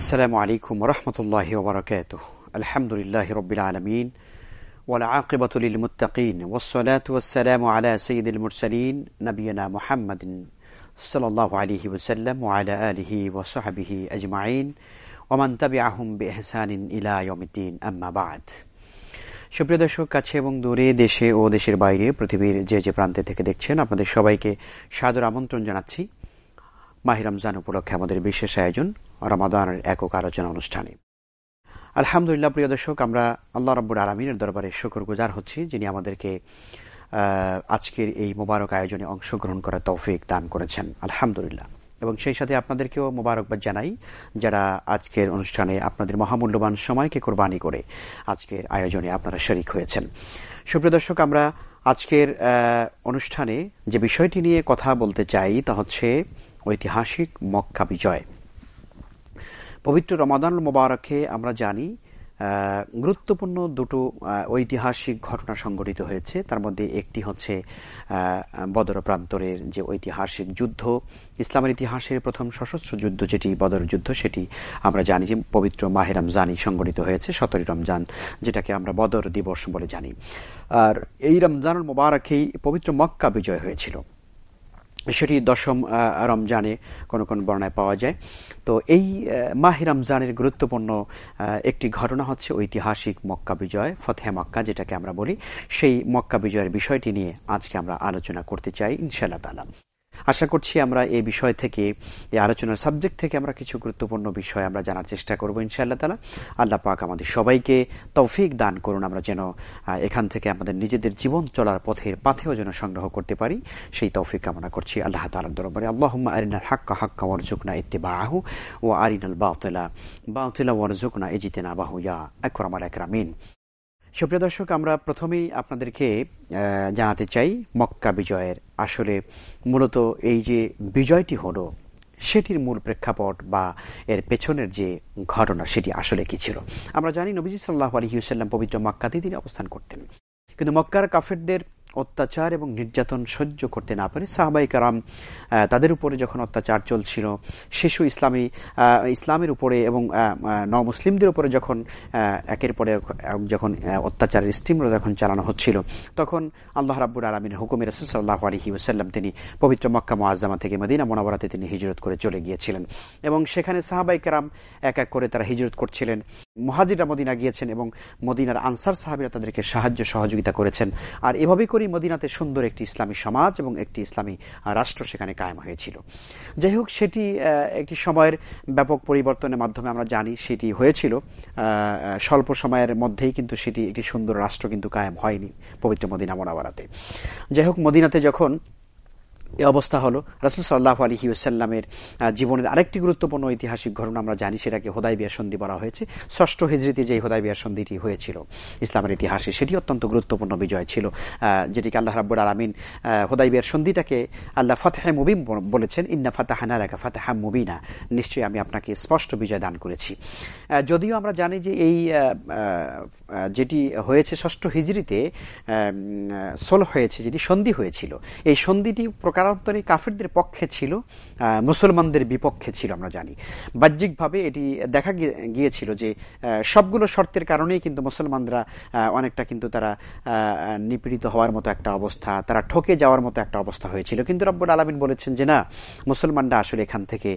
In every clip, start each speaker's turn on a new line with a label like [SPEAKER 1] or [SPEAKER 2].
[SPEAKER 1] السلام عليكم ورحمة الله وبركاته الحمد لله رب العالمين والعاقبة للمتقين والصلاة والسلام على سيد المرسلين نبينا محمد صلى الله عليه وسلم وعلى آله وصحبه أجمعين ومن تبعهم بإحسان إلى يوم الدين أما بعد সুপ্রিয় দর্শক কাছে এবং দূরে দেশে ও দেশের বাইরে পৃথিবীর যে যে প্রান্তে থেকে দেখছেন আপনাদের সবাইকে সাদর আমন্ত্রণ জানাচ্ছি মাহি রমজান উপলক্ষে আমাদের বিশেষ আয়োজন রমাদানের একক আলোচনা অনুষ্ঠানে। আলহামদুলিল্লাহ, প্রিয় দর্শক, আমরা আল্লাহ রব্বুর আলমিনের দরবারে শুকর গুজার হচ্ছি, যিনি আমাদেরকে আজকের এই মোবারক আয়োজনে অংশগ্রহণ করার তৌফিক দান করেছেন। আলহামদুলিল্লাহ। এবং সেই সাথে আপনাদেরকেও মোবারকবাদ জানাই, যারা আজকের অনুষ্ঠানে আপনাদের মহামূল্যবান সময়কে কোরবানি করে আজকের আয়োজনে আপনারা শরিক হয়েছেন। সুপ্রিয় দর্শক, আমরা আজকের অনুষ্ঠানে যে বিষয়টি নিয়ে কথা বলতে চাই তা হচ্ছে ঐতিহাসিক মক্কা বিজয়। পবিত্র রমাদান মোবারকে আমরা জানি গুরুত্বপূর্ণ দুটো ঐতিহাসিক ঘটনা সংঘটিত হয়েছে। তার মধ্যে একটি হচ্ছে বদর প্রান্তরের যে ঐতিহাসিক যুদ্ধ, ইসলামের ইতিহাসের প্রথম সশস্ত্র যুদ্ধ যেটি বদর যুদ্ধ, সেটি আমরা জানি যে পবিত্র মাহে রমজানই সংঘটিত হয়েছে, সতেরোই রমজান, যেটাকে আমরা বদর দিবস বলে জানি। আর এই রমজান মোবারকেই পবিত্র মক্কা বিজয় হয়েছিল। সেটি দশম রমজানে কোনো কোন বর্ণায় পাওয়া যায়। তো এই মাহি রমজানের গুরুত্বপূর্ণ একটি ঘটনা হচ্ছে ঐতিহাসিক মক্কা বিজয়, ফতেহ মক্কা যেটাকে আমরা বলি। সেই মক্কা বিজয়ের বিষয়টি নিয়ে আজকে আমরা আলোচনা করতে চাই ইনশাল্লাহ তালা আশা করছি আমরা এই বিষয় থেকে, এই আলোচনার সাবজেক্ট থেকে আমরা কিছু গুরুত্বপূর্ণ বিষয় আমরা জানার চেষ্টা করব ইনশাআল্লাহ তালা আল্লাহ পাক আমাদের সবাইকে তৌফিক দান করুন, আমরা যেন এখান থেকে আমাদের নিজেদের জীবন চলার পথের পাথেও যেন সংগ্রহ করতে পারি। সেই তৌফিক কামনা করছি আল্লাহ তালার দরবারে। আল্লাহ আরিনাল হাক্কা হাক্কা ওয়ারজুকনা ইত্তেবাহু ও আরিনাল বাউতলা বাউতলা ওয়ারজুকনা এজিতেনা বাহু ইয়া আকরামাল একরামিন সুপ্রিয় দর্শক, আমরা প্রথমেই আপনাদেরকে জানাতে চাই মক্কা বিজয়ের আসলে মূলত এই যে বিজয়টি হলো, সেটির মূল প্রেক্ষাপট বা এর পেছনের যে ঘটনা, সেটি আসলে কি ছিল? আমরা জানি নবীজি সাল্লাহ আলহিউসাল্লাম পবিত্র মক্কাতে তিনি অবস্থান করতেন। কিন্তু মক্কার কাফেরদের অত্যাচার এবং নির্যাতন সহ্য করতে না পারে। সাহাবাই কারাম তাদের উপরে যখন অত্যাচার চলছিল, শিশু ইসলামী ইসলামের উপরে এবং ন মুসলিমদের উপরে যখন একের পরে যখন অত্যাচারের স্টিমরা যখন চালানো হচ্ছিল, তখন আল্লাহ রাব্বুর আলমীর হুকুমের সাল্লাহ আলহি ওসাল্লাম তিনি পবিত্র মক্কা মোয়াজ্জামা থেকে মদিনা মোনাবরাতে তিনি হিজরত করে চলে গিয়েছিলেন। এবং সেখানে সাহাবাই কারাম এক এক করে তারা হিজরত করছিলেন। মহাজিরা মদিনা গিয়েছেন এবং মদিনার আনসার সাহাবিরা তাদেরকে সাহায্য সহযোগিতা করেছেন। আর এভাবেই করেই মদিনাতে সুন্দর একটি ইসলামী সমাজ এবং একটি ইসলামী রাষ্ট্র সেখানে কায়েম হয়েছিল। যাই হোক, সেটি একটি সময়ের ব্যাপক পরিবর্তনের মাধ্যমে আমরা জানি সেটি হয়েছিল। স্বল্প সময়ের মধ্যেই কিন্তু সেটি একটি সুন্দর রাষ্ট্র কিন্তু কায়েম হয়নি পবিত্র মদিনা মোনাবারাতে যাই হোক, মদিনাতে যখন অবস্থা হলো। রাসুল সাল্লাহ আলহি ওসাল্লামের জীবনের আরেকটি গুরুত্বপূর্ণ ঐতিহাসিক ঘটনা আমরা জানি, সেটাকে হোদাই বিয়ার সন্ধি বলা হয়েছে। ষষ্ঠ হিজড়িতে যে হোদাই বিয়ার সন্ধিটি হয়েছিল, ইসলামের ইতিহাসে সেটি অত্যন্ত গুরুত্বপূর্ণ বিজয় ছিল। যেটিকে আল্লাহ রাব্বুর আলমিন হোদাই বিয়ার সন্ধিটাকে আল্লাহ ফাতেহা মুবিন বলেছেন, ইন্না ফাতাহানা লেখা ফাতেহা মুবিনা। নিশ্চয়ই আমি আপনাকে স্পষ্ট বিজয় দান করেছি। যদিও আমরা জানি যে এই যেটি হয়েছে ষষ্ঠ হিজড়িতে সোল হয়েছে, যেটি সন্ধি হয়েছিল। এই সন্ধিটি প্রকারান্তরে কাফেরদের পক্ষে ছিল মুসলমানদের বিপক্ষে ছিল, আমরা জানি। বাহ্যিকভাবে এটি দেখা গিয়েছিল যে সবগুলো শর্তের কারণেই কিন্তু মুসলমানরা অনেকটা কিন্তু তারা নিপীড়িত হওয়ার মতো একটা অবস্থা, তারা ঠকে যাওয়ার মতো একটা অবস্থা হয়েছিল। কিন্তু রব্বুল আলমিন বলেছেন যে, না, মুসলমানরা আসলে এখান থেকে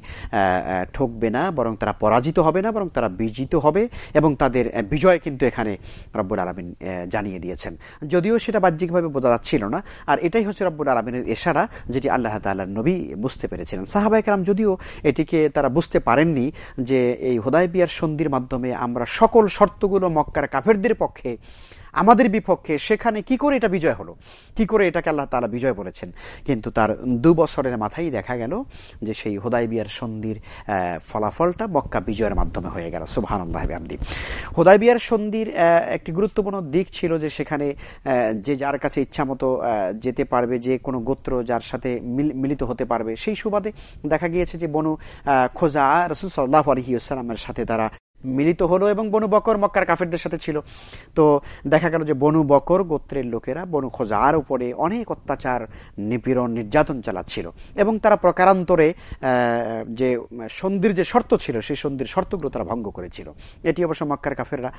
[SPEAKER 1] ঠকবে না, বরং তারা পরাজিত হবে না, বরং তারা বিজিত হবে এবং তাদের বিজয় কিন্তু এখানে রব্বুল আলমিন জানিয়ে দিয়েছেন। যদিও সেটা বাহ্যিকভাবে বোঝা যাচ্ছিল না, আর এটাই হচ্ছে রব্বুল আলমিনের এশারা যেটি আল্লাহ তাল্লাহ নবী বুঝতে পেরেছিলেন। সাহাবাইকার যদিও এটিকে তারা বুঝতে পারেননি যে এই হোদাই বিয়ার সন্ধির মাধ্যমে আমরা সকল শর্তগুলো মক্কার কাফেরদের পক্ষে আমাদের বিপক্ষে সেখানে কি করে এটা বিজয় হলো? কি করে এটাকে আল্লাহ তালা বিজয় বলেছেন? কিন্তু তার দু বছরের মাথায় দেখা গেল যে সেই হোদাই বিয়ার সন্ধির ফলাফলটা মক্কা বিজয়ের মাধ্যমে হয়ে গেল। সুবাহান আল্লাহ হোদাই বিয়ার সন্ধির একটি গুরুত্বপূর্ণ দিক ছিল যে সেখানে যে যার কাছে ইচ্ছা মতো যেতে পারবে, যে কোনো গোত্র যার সাথে মিলিত হতে পারবে, সেই সুবাদে দেখা গিয়েছে যে বনু খোজা, রসুল সাল্লাহ আলহিউসালামের সাথে তারা মিলিত হলো এবং বনু বকর মক্কার কাফেরদের সাথে ছিল। তো দেখা গেল যে বনু বকর গোত্রের লোকেরা বনু খোঁজার উপরে অনেক অত্যাচার, নিপীড়ন, নির্যাতন চালাচ্ছিল এবং তারা প্রকারান্তরে যে সন্ধির যে শর্ত ছিল, সেই সন্ধির শর্তগুলো তারা ভঙ্গ করেছিল। এটি অবশ্য মক্কার কাফেররা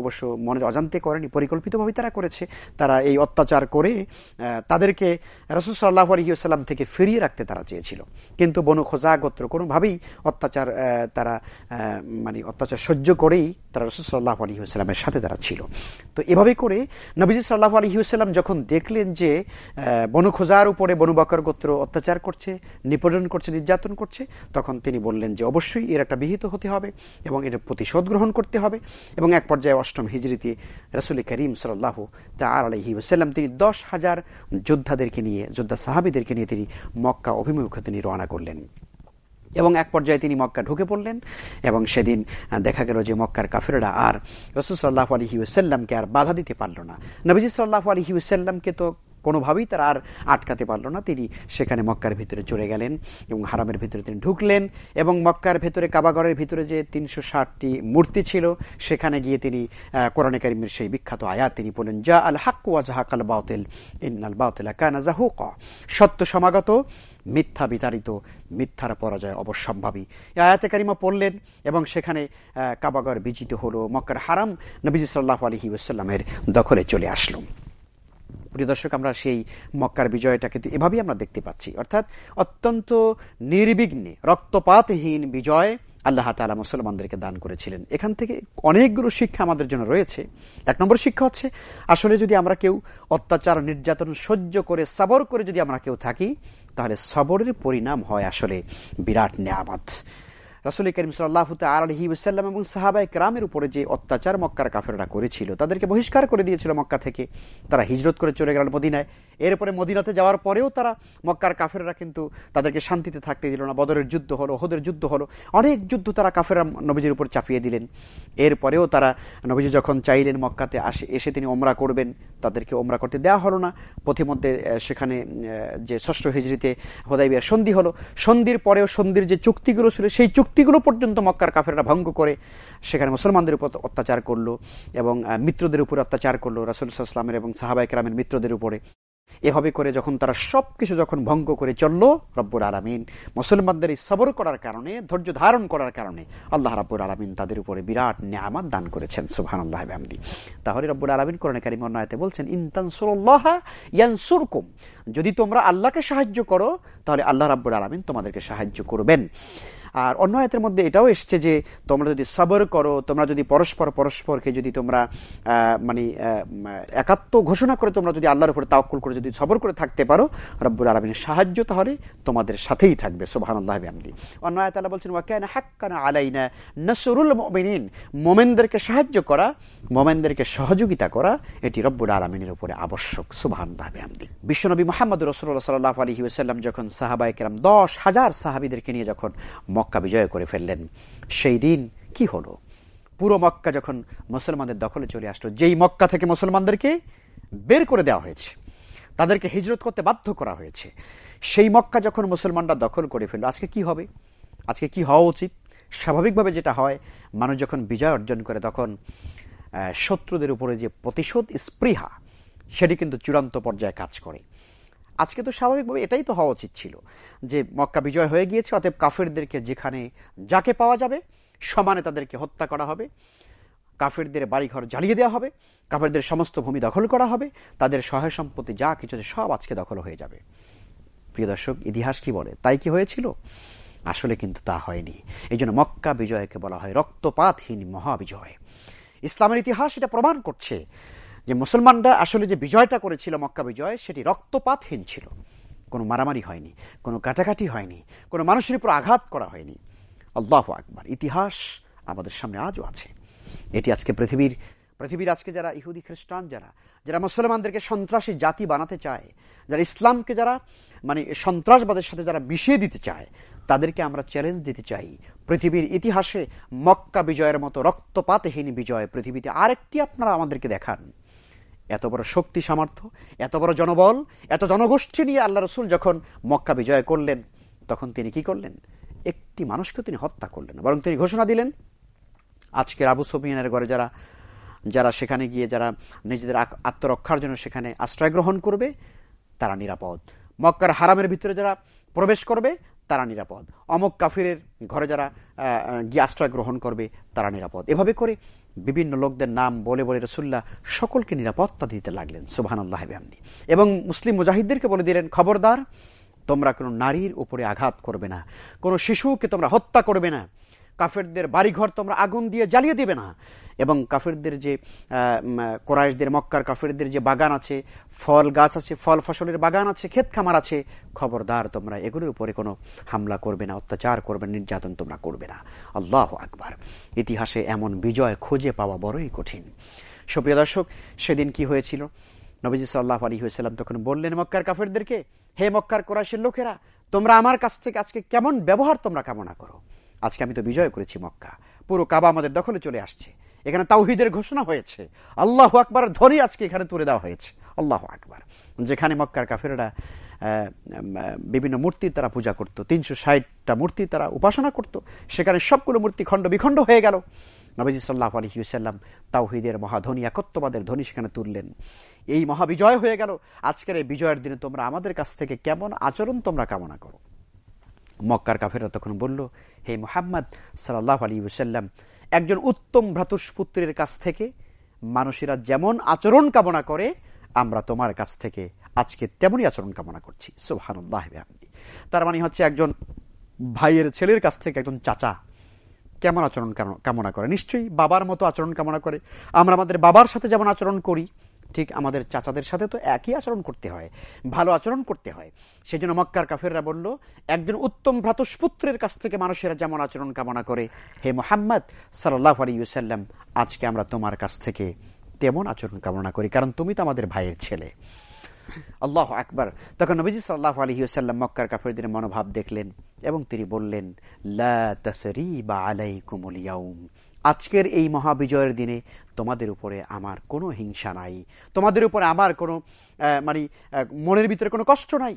[SPEAKER 1] অবশ্য মনের অজান্তে করেনি পরিকল্পিতভাবে তারা করেছে। তারা এই অত্যাচার করে তাদেরকে রসুল সাল্লাহ আলহিউসাল্লাম থেকে ফিরিয়ে রাখতে তারা চেয়েছিল। কিন্তু বনু খোঁজা গোত্র কোনোভাবেই অত্যাচার তারা মানে অত্যাচার সহ্য করেই তারা রসুল সাল্লাহ আলহিউসাল্লামের সাথে তারা ছিল। তো এভাবে করে নবীজি সাল্লাহ আলহিউসাল্লাম যখন দেখলেন যে বনু খোঁজার উপরে বনু বকর গোত্র অত্যাচার করছে, নিপীড়ন করছে, নির্যাতন করছে, তখন তিনি বললেন যে, অবশ্যই এর একটা বিহিত হতে হবে এবং এটা প্রতিশোধ গ্রহণ করতে হবে এবং এক পর্যায়ে অষ্টম হিজড়িতে রসুল করিম সাল্লাহ তার আলহি ওসাল্লাম তিনি দশ হাজার যোদ্ধাদেরকে নিয়ে, যোদ্ধা সাহাবিদেরকে নিয়ে তিনি মক্কা অভিমুখে তিনি রওনা করলেন। এবং এক পর্যায়ে তিনি মক্কা ঢুকে পড়লেন এবং সেদিন দেখা গেল যে মক্কার কাফেররা আর রসুল সাল্লাহ আলহিউসাল্লামকে আর বাধা দিতে পারল না। নবীজ সাল্লাহ আলহিউসাল্লামকে তো কোনোভাবেই তারা আর আটকাতে পারল না। তিনি সেখানে মক্কার ভিতরে চলে গেলেন এবং হারামের ভিতরে তিনি ঢুকলেন এবং মক্কার ভেতরে কাবাগরের ভিতরে যে তিনশো ষাটটি মূর্তি ছিল, সেখানে গিয়ে তিনি কোরআনে কারিমের সেই বিখ্যাত আয়াত তিনি বলেন যা আল হাক্কুয়া জাহাকাল বাউতেল ইন্নাল বাউতেলা কানা সত্য সমাগত, মিথ্যা বিতাড়িত, মিথ্যার পরাজয় অবশ্যম্ভাবী। আয়াতে কারিমা পড়লেন এবং সেখানে কাবাগর বিজিত হলো মক্কার হারাম নবীজ সাল্লাহ আলহি ওসাল্লামের দখলে চলে আসলো। প্রিয় দর্শক, আমরা সেই মক্কার বিজয়টা কিন্তু এভাবেই আমরা দেখতে পাচ্ছি। অর্থাৎ অত্যন্ত নির্বিঘ্নে, রক্তপাতহীন বিজয় আল্লাহ তালা মুসলমানদেরকে দান করেছিলেন। এখান থেকে অনেকগুলো শিক্ষা আমাদের জন্য রয়েছে। এক নম্বর শিক্ষা হচ্ছে, আসলে যদি আমরা কেউ অত্যাচার, নির্যাতন সহ্য করে, সাবর করে যদি আমরা কেউ থাকি, তাহলে সবরের পরিণাম হয় আসলে বিরাট নেয়ামত। রাসুল করিম সাল্লাহ আলহি সাল্লাম এবং সাহাবাই ক্রামের উপরে যে অত্যাচার মক্কার কাফেররা করেছিল, তাদেরকে বহিষ্কার করে দিয়েছিল মক্কা থেকে। তারা হিজরত করে চলে গেল মদিনায়। এরপরে মদিনাতে যাওয়ার পরেও তারা মক্কার কাফেররা কিন্তু তাদেরকে শান্তিতে থাকতে দিল না। বদরের যুদ্ধ হলো, ওহদের যুদ্ধ হলো। অনেক যুদ্ধ তারা কাফেররা নবীজির উপর চাপিয়ে দিলেন। এরপরেও তারা নবীজি যখন চাইলেন মক্কাতে আসে, এসে তিনি ওমরা করবেন, তাদেরকে ওমরা করতে দেওয়া হলো না। পথিমধ্যে সেখানে যে ষষ্ঠ হিজড়িতে হোদাইবিয়ার সন্ধি হলো। সন্ধির পরেও সন্ধির যে চুক্তিগুলো ছিল, সেই চুক্তিগুলো পর্যন্ত মক্কার কাফেররা ভঙ্গ করে সেখানে মুসলমানদের উপর অত্যাচার করল এবং মিত্রদের উপর অত্যাচার করল রাসুল ইসলামের এবং সাহাবাইকরামের মিত্রদের উপরে। এভাবে করে যখন তারা সবকিছু যখন ভঙ্গ করে চলল রব্বুর আলমিন মুসলমানদের সবর করার কারণে, ধৈর্য ধারণ করার কারণে আল্লাহ রব্বুর আলমিন তাদের উপরে বিরাট নিয়ামাত দান করেছেন সুহান আল্লাহ আহমদি তাহলে রব্বুর আলমিন কোরআন কারিম অন্যায়তে বলছেন ইনতানসুল্লাহ ইয়ানসুরকুম। যদি তোমরা আল্লাহকে সাহায্য করো, তাহলে আল্লাহ রাব্বুর আলমিন তোমাদেরকে সাহায্য করবেন। আর অন্য আয়তের মধ্যে এটাও এসছে যে তোমরা যদি সবর করো, তোমরা যদি পরস্পর পরস্পরকে যদি তোমরা মানে একাত্ম ঘোষণা করে তোমরা যদি আল্লাহর উপরে তাওকুল করে যদি সবর করে থাকতে পারো, রব্বুল আলমিনের সাহায্য তাহলে তোমাদের সাথেই থাকবে সোহান আল্লাহ আমদি অন্য আয়ত আল্লাহ বলছেন ওয়াকান হাক্কানা আলাইনা নসরুল মোমিনিন। মোমেনদেরকে সাহায্য করা, মোমেনদেরকে সহযোগিতা করা, এটি রব্বুল আলমিনের উপরে আবশ্যক সুবাহ আমদি বিশ্বনবী মোহাম্মদ রসুল্লাহ সাল্লাহ আলহি যখন সাহাবাইকেরাম দশ হাজার সাহাবিদেরকে নিয়ে যখন মক্কা বিজয় করে ফেললেন। সেই দিন কি হলো? পুরো মক্কা যখন মুসলমানদের দখলে চলে আসলো, যেই মক্কা থেকে মুসলমানদেরকে বের করে দেওয়া হয়েছে, তাদেরকে হিজরত করতে বাধ্য করা হয়েছে, সেই মক্কা যখন মুসলমানরা দখল করে ফেলল, আজকে কি হবে? আজকে কি হওয়া উচিত? স্বাভাবিকভাবে যেটা হয়, মানুষ যখন বিজয় অর্জন করে, তখন শত্রুদের উপরে যে প্রতিশোধ স্পৃহা, সেটি কিন্তু চূড়ান্ত পর্যায়ে কাজ করে। আজকে তো স্বাভাবিকভাবে এটাই তো হওয়া উচিত ছিল যে মক্কা বিজয় হয়ে গিয়েছে, অতএব কাফেরদেরকে যেখানে যাকে পাওয়া যাবে, সমানে তাদেরকে হত্যা করা হবে, কাফেরদের বাড়িঘর জ্বালিয়ে দেওয়া হবে, কাফেরদের সমস্ত ভূমি দখল করা হবে, তাদের সহায় সম্পত্তি যা কিছু সব আজকে দখল হয়ে যাবে। প্রিয় দর্শক, ইতিহাস কি বলে? তাই কি হয়েছিল? আসলে কিন্তু তা হয়নি। এই জন্য মক্কা বিজয়কে বলা হয় রক্তপাতহীন মহাবিজয়। ইসলামের ইতিহাস এটা প্রমাণ করছে যে মুসলমানরা আসলে যে বিজয়টা করেছিল মক্কা বিজয়, সেটি রক্তপাতহীন ছিল। কোনো মারামারি হয়নি, কোনো কাটাকাটি হয়নি, কোনো মানুষের উপর আঘাত করা হয়নি। আল্লাহ আকবার, ইতিহাস আমাদের সামনে আজও আছে। এটি আজকে পৃথিবীর পৃথিবীর আজকে যারা ইহুদি খ্রিস্টান, যারা যারা মুসলমানদেরকে সন্ত্রাসী জাতি বানাতে চায়, যারা ইসলামকে যারা মানে সন্ত্রাসবাদের সাথে যারা মিশিয়ে দিতে চায়, তাদেরকে আমরা চ্যালেঞ্জ দিতে চাই। পৃথিবীর ইতিহাসে মক্কা বিজয়ের মতো রক্তপাতহীন বিজয় পৃথিবীতে আরেকটি আপনারা আমাদেরকে দেখান। এত বড় শক্তি, সামর্থ্য, এত বড় জনবল, এত জনগোষ্ঠী নিয়ে আল্লাহ রসুল যখন মক্কা বিজয় করলেন, তখন তিনি কি করলেন? একটি মানুষকে তিনি হত্যা করলেন বরং তিনি ঘোষণা দিলেন, আজকের আবু সফিয়ানের ঘরে যারা যারা সেখানে গিয়ে যারা নিজেদের আত্মরক্ষার জন্য সেখানে আশ্রয় গ্রহণ করবে, তারা নিরাপদ। মক্কার হারামের ভিতরে যারা প্রবেশ করবে, তারা নিরাপদ। অমক কাফিরের ঘরে যারা গিয়ে আশ্রয় গ্রহণ করবে, তারা নিরাপদ। এভাবে করে বিভিন্ন লোকদের নাম বলে বলে রসুল্লাহ সকলকে নিরাপত্তা দিতে লাগলেন সুবাহান আল্লাহ আমদি এবং মুসলিম মুজাহিদদেরকে বলে দিলেন, খবরদার, তোমরা কোনো নারীর উপরে আঘাত করবে না, কোনো শিশুকে তোমরা হত্যা করবে না কাফেরদের বাড়িঘর তোমরা আগুন দিয়ে জ্বালিয়ে দিবে না। এবং কাফেরদের যে কোরআশদের মক্কার কাফেরদের যে বাগান আছে, ফল গাছ আছে, ফল ফসলের বাগান আছে, ক্ষেত খামার আছে, খবরদার তোমরা এগুলোর উপরে কোনো হামলা করবে না, অত্যাচার করবে নির্যাতন তোমরা করবে না। আল্লাহ আকবার। ইতিহাসে এমন বিজয় খুঁজে পাওয়া বড়ই কঠিন। সুপ্রিয় দর্শক, সেদিন কি হয়েছিল? নবীজি সাল্লাহ আলী হয়েছিলাম তখন বললেন, মক্কার কাফেরদেরকে, হে মক্কার কোরআশের লোকেরা, তোমরা আমার কাছ থেকে আজকে কেমন ব্যবহার তোমরা কামনা করো? আজকে আমি তো বিজয় করেছি মক্কা। পুরো কাবা আমাদের দখলে চলে আসছে। এখানে তাওহিদের ঘোষণা হয়েছে। আল্লাহ আকবার ধরি আজকে এখানে তুলে দেওয়া হয়েছে। আল্লাহ আকবার। যেখানে মক্কার কাফেররা বিভিন্ন মূর্তি তারা পূজা করত। তিনশো ষাটটা মূর্তি তারা উপাসনা করত। সেখানে সবগুলো মূর্তি খণ্ড বিখণ্ড হয়ে গেল। নবীজি সাল্লাহ আলহিউসাল্লাম তাওহিদের মহাধনী একত্ববাদের ধ্বনি সেখানে তুললেন। এই মহাবিজয় হয়ে গেল। আজকের এই বিজয়ের দিনে তোমরা আমাদের কাছ থেকে কেমন আচরণ তোমরা কামনা করো? মক্কার কাফেরা তখন বলল, হে মোহাম্মদ সাল্লাহ আলী সাল্লাম একজন উত্তম ভ্রাতুষ্পুত্রের কাছ থেকে মানুষেরা যেমন আচরণ কামনা করে, আমরা তোমার কাছ থেকে আজকে তেমনই আচরণ কামনা করছি। সোহানুল্লাহ তার মানে হচ্ছে একজন ভাইয়ের ছেলের কাছ থেকে একজন চাচা কেমন আচরণ কামনা করে? নিশ্চয়ই বাবার মতো আচরণ কামনা করে। আমরা আমাদের বাবার সাথে যেমন আচরণ করি ঠিক আমাদের চাচাদের সাথে তো একই আচরণ করতে হয়, ভালো আচরণ করতে হয়। সেই জন্য মক্কার কাফেররা বলল, একজন উত্তম ভ্রাতুষ্পুত্রের কাছ থেকে মানুষেরা যেমন আচরণ কামনা করে, হে মোহাম্মদ সাল্লাহ আলিউসাল্লাম আজকে আমরা তোমার কাছ থেকে তেমন আচরণ কামনা করি, কারণ তুমি তো আমাদের ভাইয়ের ছেলে। আল্লাহ আকবর। তখন নবীজি সাল্লাহ আলহিউসাল্লাম মক্কার কাফেরদের মনোভাব দেখলেন এবং তিনি বললেন, লা বা আলাইকুমুল ইয়াউম। আজকের এই মহাবিজয়ের দিনে তোমাদের উপরে আমার কোনো হিংসা নাই। তোমাদের উপরে আমার কোনো মানে মনের ভিতরে কোনো কষ্ট নাই।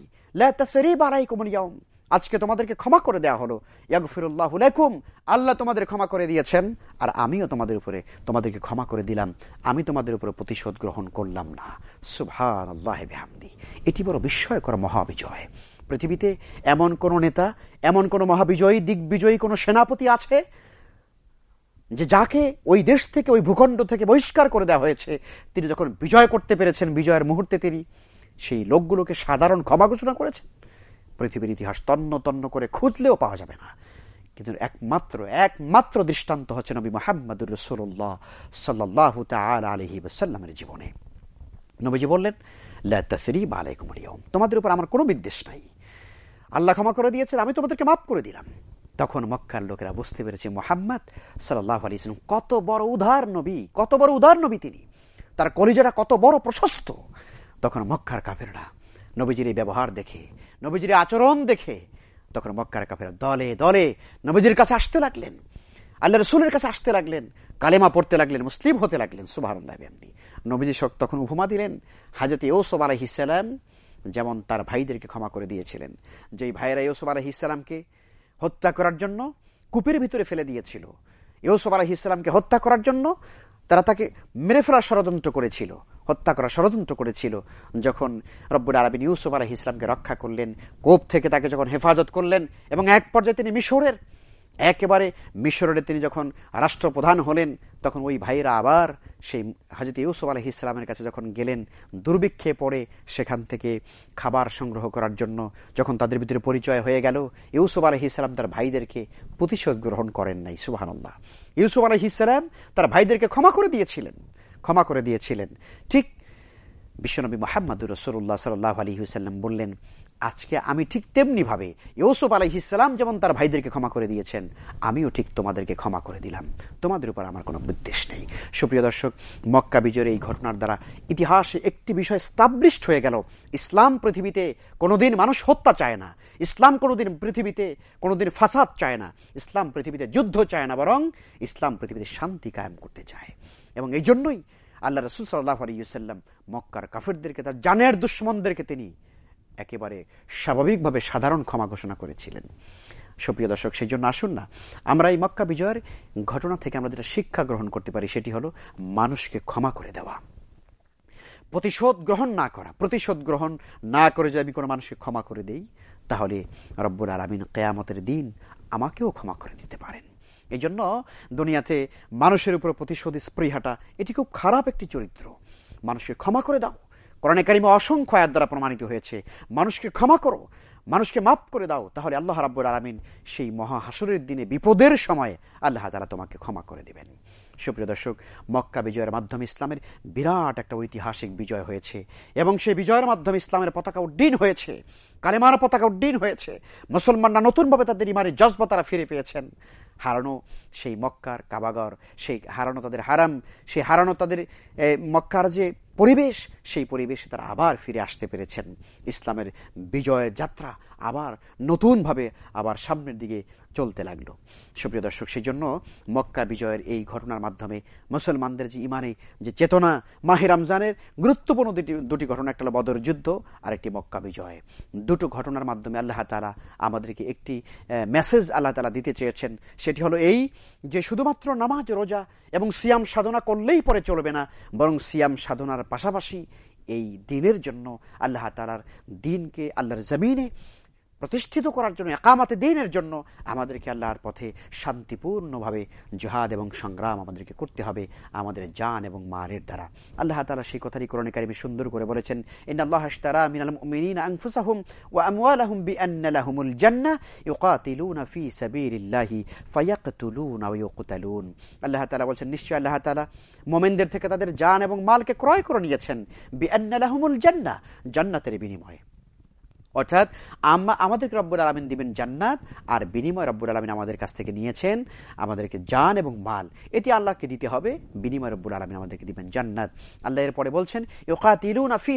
[SPEAKER 1] বাড়াই কমনিয়াম আজকে তোমাদেরকে ক্ষমা করে দেওয়া হলো। ইয়াগফিরুল্লাহুম আল্লাহ তোমাদের ক্ষমা করে দিয়েছেন। আর আমিও তোমাদের উপরে তোমাদেরকে ক্ষমা করে দিলাম। আমি তোমাদের উপরে প্রতিশোধ গ্রহণ করলাম না। সুভান আল্লাহ বেহামদি। এটি বড় বিস্ময়কর মহাবিজয়। পৃথিবীতে এমন কোন নেতা, এমন কোন মহাবিজয়ী, দিগ্বিজয়ী কোন সেনাপতি আছে যে যাকে ওই দেশ থেকে, ওই ভূখণ্ড থেকে বহিষ্কার করে দেওয়া হয়েছে, তিনি যখন বিজয় করতে পেরেছেন, বিজয়ের মুহূর্তে তিনি সেই লোকগুলোকে সাধারণ ক্ষমা ঘোষণা করেছেন। পৃথিবীর ইতিহাস তন্ন তন্ন করে খুঁজলেও পাওয়া যাবে না। কিন্তু একমাত্র একমাত্র দৃষ্টান্ত হচ্ছে নবী মোহাম্মদুর রসুল্লাহ সাল্লাহ তাল আলহি জীবনে। নবীজি বললেন তোমাদের উপর আমার কোনো বিদ্বেষ নাই। আল্লাহ ক্ষমা করে দিয়েছেন, আমি তোমাদেরকে মাফ করে দিলাম। তখন মক্কার লোকেরা বুঝতে পেরেছে মোহাম্মদ সাল্লাহ আলী ইসলাম কত বড় উদার নবী, কত বড় উদার নবী তিনি। তার কলিজাটা কত বড় প্রশস্ত। তখন মক্কার কাফেররা নবীজির ব্যবহার দেখে, নবীজির আচরণ দেখে, তখন মক্কার কাফেরা দলে দলে নবীজির কাছে আসতে লাগলেন। আল্লাহ রসুলের কাছে আসতে লাগলেন, কালেমা পড়তে লাগলেন, মুসলিম হতে লাগলেন সুবাহ নবীজি তখন উপমা দিলেন, হাজরত ইউসুফ আলহিসাল্লাম যেমন তার ভাইদেরকে ক্ষমা করে দিয়েছিলেন, যেই ভাইয়েরা ইউসুফ আলহিসাল্লামকে হত্যা করার জন্য কূপের ভিতরে ফেলে দিয়েছিল। ইউসুফ আলহ ইসলামকে হত্যা করার জন্য তারা তাকে মেরে ফেলার ষড়যন্ত্র করেছিল। হত্যা করার ষড়যন্ত্র করেছিল যখন রব্বুল আলমিন ইউসুফ আলহ ইসলামকে রক্ষা করলেন, কোপ থেকে তাকে যখন হেফাজত করলেন এবং এক পর্যায়ে তিনি মিশরের একেবারে মিশরের তিনি যখন রাষ্ট্রপ্রধান হলেন, তখন ওই ভাইরা আবার সেই হাজরত ইউসুফ আলহ ইসলামের কাছে যখন গেলেন, দুর্ভিক্ষে পড়ে সেখান থেকে খাবার সংগ্রহ করার জন্য যখন তাদের ভিতরে পরিচয় হয়ে গেল, ইউসুফ আলহ ইসলাম তার ভাইদেরকে প্রতিশোধ গ্রহণ করেন নাই সুবাহান্লাহ ইউসুফ আলহ ইসলাম তার ভাইদেরকে ক্ষমা করে দিয়েছিলেন, ক্ষমা করে দিয়েছিলেন। ঠিক বিশ্বনবী মোহাম্মদুর রসুল্লাহ সাল্লাহ আলী হুসাল্লাম বললেন আজকে আমি ঠিক তেমনি ভাবে ইউসুফ আলহিসাম যেমন তার ভাইদেরকে ক্ষমা করে দিয়েছেন, আমিও ঠিক তোমাদেরকে ক্ষমা করে দিলাম। তোমাদের উপর আমার কোনো বিদ্বেষ নেই। সুপ্রিয় দর্শক, মক্কা বিজয়ের এই ঘটনার দ্বারা ইতিহাসে একটি বিষয় স্টাবলিশড হয়ে গেল। ইসলাম পৃথিবীতে কোনোদিন মানুষ হত্যা চায় না। ইসলাম কোনোদিন পৃথিবীতে কোনোদিন ফাসাদ চায় না। ইসলাম পৃথিবীতে যুদ্ধ চায় না, বরং ইসলাম পৃথিবীতে শান্তি কায়েম করতে চায়। এবং এই জন্যই আল্লাহ রসুল সাল্লাহ আলিয়াল্লাম মক্কার কাফেরদেরকে, তার জানের দুশ্মনদেরকে তিনি একেবারে স্বাভাবিকভাবে সাধারণ ক্ষমা ঘোষণা করেছিলেন। সুপ্রিয় দর্শক সেই জন্য আসুন না, আমরা এই মক্কা বিজয়ের ঘটনা থেকে আমরা যেটা শিক্ষা গ্রহণ করতে পারি সেটি হলো মানুষকে ক্ষমা করে দেওয়া। প্রতিশোধ গ্রহণ না করা, প্রতিশোধ গ্রহণ না করে যদি আমি কোনো মানুষকে ক্ষমা করে দেই, তাহলে রব্বুল আলমিন কেয়ামতের দিন আমাকেও ক্ষমা করে দিতে পারেন। এই জন্য দুনিয়াতে মানুষের উপর প্রতিশোধ স্পৃহাটা, এটি খুব খারাপ একটি চরিত্র। মানুষকে ক্ষমা করে দাও কোরআনে কারিমে অসংখ্য আয়াত দ্বারা প্রমাণিত হয়েছে। মানুষকে ক্ষমা করো, মানুষকে মাফ করে দাও, তাহলে আল্লাহ রাব্বুর আলমিন সেই মহা হাসুরের দিনে বিপদের সময় আল্লাহ তালা তোমাকে ক্ষমা করে দেবেন। সুপ্রিয় দর্শক, মক্কা বিজয়ের মাধ্যমে ইসলামের বিরাট একটা ঐতিহাসিক বিজয় হয়েছে এবং সেই বিজয়ের মাধ্যমে ইসলামের পতাকা উড্ডীন হয়েছে, কালেমার পতাকা উড্ডীন হয়েছে। মুসলমানরা নতুনভাবে তাদের ইমারে জজবা তারা ফিরে পেয়েছেন। হারানো সেই মক্কার কাবাগর, সেই হারানো তাদের হারাম, সেই হারানো তাদের মক্কার যে পরিবেশ, সেই পরিবেশে তারা আবার ফিরে আসতে পেরেছেন। ইসলামের বিজয়ের যাত্রা আবার নতুনভাবে আবার সামনের দিকে চলতে লাগল। সুপ্রিয় দর্শক সেই জন্য মক্কা বিজয়ের এই ঘটনার মাধ্যমে মুসলমানদের যে ইমানে যে চেতনা, মাহে রমজানের গুরুত্বপূর্ণ দুটি দুটি ঘটনা, একটা হলো বদর যুদ্ধ আর একটি মক্কা বিজয়। দুটো ঘটনার মাধ্যমে আল্লাহ তালা আমাদেরকে একটি মেসেজ আল্লাহ তালা দিতে চেয়েছেন। সেটি হলো এই যে শুধুমাত্র নামাজ, রোজা এবং সিয়াম সাধনা করলেই পরে চলবে না, বরং সিয়াম সাধনার পাশাপাশি এই দিনের জন্য আল্লাহ তালার দিনকে আল্লাহর জমিনে প্রতিষ্ঠিত করার জন্য, একামাতে দিনের জন্য আমাদেরকে আল্লাহর পথে শান্তিপূর্ণভাবে জহাদ এবং সংগ্রাম আমাদেরকে করতে হবে আমাদের জান এবং মারের দ্বারা। আল্লাহ তালা সেই কথাটি করণে কারিমে সুন্দর করে বলেছেন আল্লাহ ওয়া ইউকতালুন আল্লাহ নিশ্চয় আল্লাহ তাআলা মুমিনদের থেকে তাদের জান এবং মালকে ক্রয় করে নিয়েছেন জান্নাতের বিনিময়ে। অর্থাৎ আমাদেরকে রব্বুল আলমিন দিবেন জান্নাত আর বিনিময় রব্বুল আলমিন আমাদের কাছ থেকে নিয়েছেন আমাদেরকে জান এবং মাল। এটি আল্লাহকে দিতে হবে, বিনিময় রব্বুল আলমিন আমাদেরকে দিবেন জান্নাত। আল্লাহ এর পরে বলছেন, ইউকাতিলুন ফি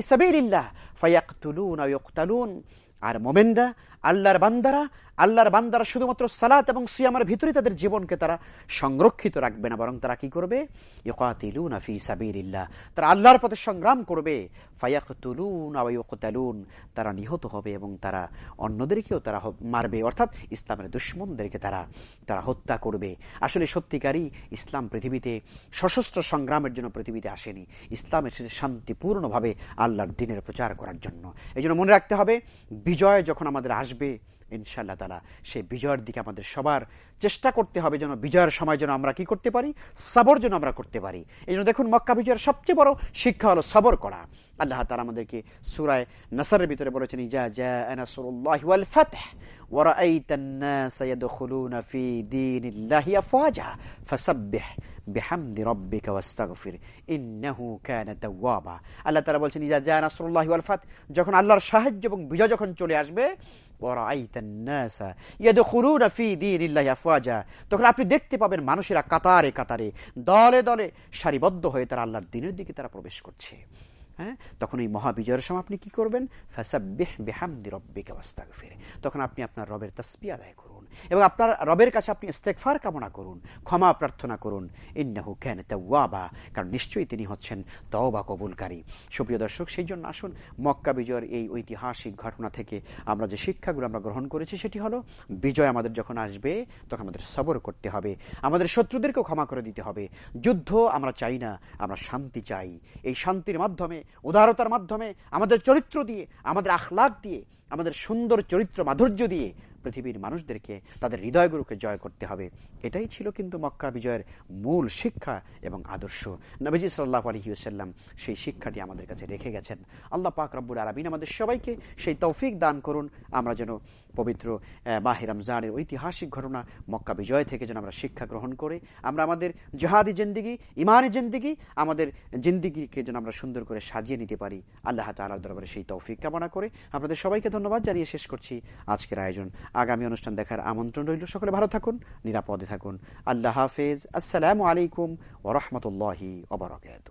[SPEAKER 1] আর মোমেনরা, আল্লাহর বান্দারা আল্লাহর বান্দারা শুধুমাত্র সালাত এবং সিয়ামের ভিতরে তাদের জীবনকে তারা সংরক্ষিত রাখবে না, বরং তারা কি করবে? তারা আল্লাহর পথে সংগ্রাম করবে। তারা নিহত হবে এবং তারা অন্যদেরকেও তারা মারবে। অর্থাৎ ইসলামের দুশ্মনদেরকে তারা তারা হত্যা করবে। আসলে সত্যিকারই ইসলাম পৃথিবীতে সশস্ত্র সংগ্রামের জন্য পৃথিবীতে আসেনি। ইসলাম এসেছে শান্তিপূর্ণভাবে আল্লাহর দিনের প্রচার করার জন্য। এই মনে রাখতে হবে, বিজয় যখন আমাদের আসবে ইনশাল্লাহ তালা সেই বিজয়ের দিকে আমাদের সবার চেষ্টা করতে হবে যেন বিজয়ের সময় যেন আমরা কি করতে পারি সাবর যেন আমরা করতে পারি এই জন্য দেখুন মক্কা বিজয়ের সবচেয়ে বড় শিক্ষা হলো সবর করা আল্লাহ তালা আমাদেরকে সুরায় নাসারের ভিতরে বলেছেন ইজা জা নাসরুল্লাহ ওয়াল ফাতহ ورأيت الناس يدخلون في دين الله أفواجا فسبح বিহামদি রব্বিকা ওয়াস্তাগফির ইন্নাহু কানা তাওয়াবা আল্লাহ তাআলা বলছেন ইজা জা নাসরুল্লাহি ওয়াল ফাত যখন আল্লাহর সাহায্য এবং বিজয় যখন চলে আসবে তখন আপনি দেখতে পাবেন মানুষেরা কাতারে কাতারে, দলে দলে সারিবদ্ধ হয়ে তারা আল্লাহর দিনের দিকে তারা প্রবেশ করছে। হ্যাঁ? তখন এই মহাবিজয়ের সময় আপনি কি করবেন? ফাসাব্বিহ বিহামদি রব্বিকা ফিরে তখন আপনি আপনার রবের তসবি আদায় করুন। এবং আপনার রবের কাছে আপনি ইস্তেকফার কামনা করুন, ক্ষমা প্রার্থনা করুন। ইন্নাহু ক্যান তাওয়াবা, কারণ নিশ্চয়ই তিনি হচ্ছেন তওবা কবুলকারী। সুপ্রিয় দর্শক, সেই জন্য আসুন মক্কা বিজয়ের এই ঐতিহাসিক ঘটনা থেকে আমরা যে শিক্ষাগুলো আমরা গ্রহণ করেছি, সেটি হলো বিজয় আমাদের যখন আসবে, তখন আমাদের সবর করতে হবে। আমাদের শত্রুদেরকেও ক্ষমা করে দিতে হবে। যুদ্ধ আমরা চাই না, আমরা শান্তি চাই। এই শান্তির মাধ্যমে, উদারতার মাধ্যমে, আমাদের চরিত্র দিয়ে, আমাদের আখলাক দিয়ে, আমাদের সুন্দর চরিত্র মাধুর্য দিয়ে পৃথিবীর মানুষদেরকে তাদের হৃদয়গুলোকে জয় করতে হবে। এটাই ছিল কিন্তু মক্কা বিজয়ের মূল শিক্ষা এবং আদর্শ। নবীজি সাল্লাহ আলহিউসাল্লাম সেই শিক্ষাটি আমাদের কাছে রেখে গেছেন। আল্লাহ পাক রব্বুল আলমিন আমাদের সবাইকে সেই তৌফিক দান করুন। আমরা যেন পবিত্র মাহে রমজানের ঐতিহাসিক ঘটনা মক্কা বিজয় থেকে যেন আমরা শিক্ষা গ্রহণ করে, আমরা আমাদের জাহাদি জিন্দিগি, ইমানি জিন্দিগি, আমাদের জিন্দিগিকে যেন আমরা সুন্দর করে সাজিয়ে নিতে পারি। আল্লাহ তালার দরবারে সেই তৌফিক কামনা করে আপনাদের সবাইকে ধন্যবাদ জানিয়ে শেষ করছি আজকের আয়োজন। আগামী অনুষ্ঠান দেখার আমন্ত্রণ রইল। সকলে ভালো থাকুন, নিরাপদে থাকুন। আল্লাহ হাফেজ। আসসালামু আলাইকুম ওরহমতুল্লাহি ওবরাকাত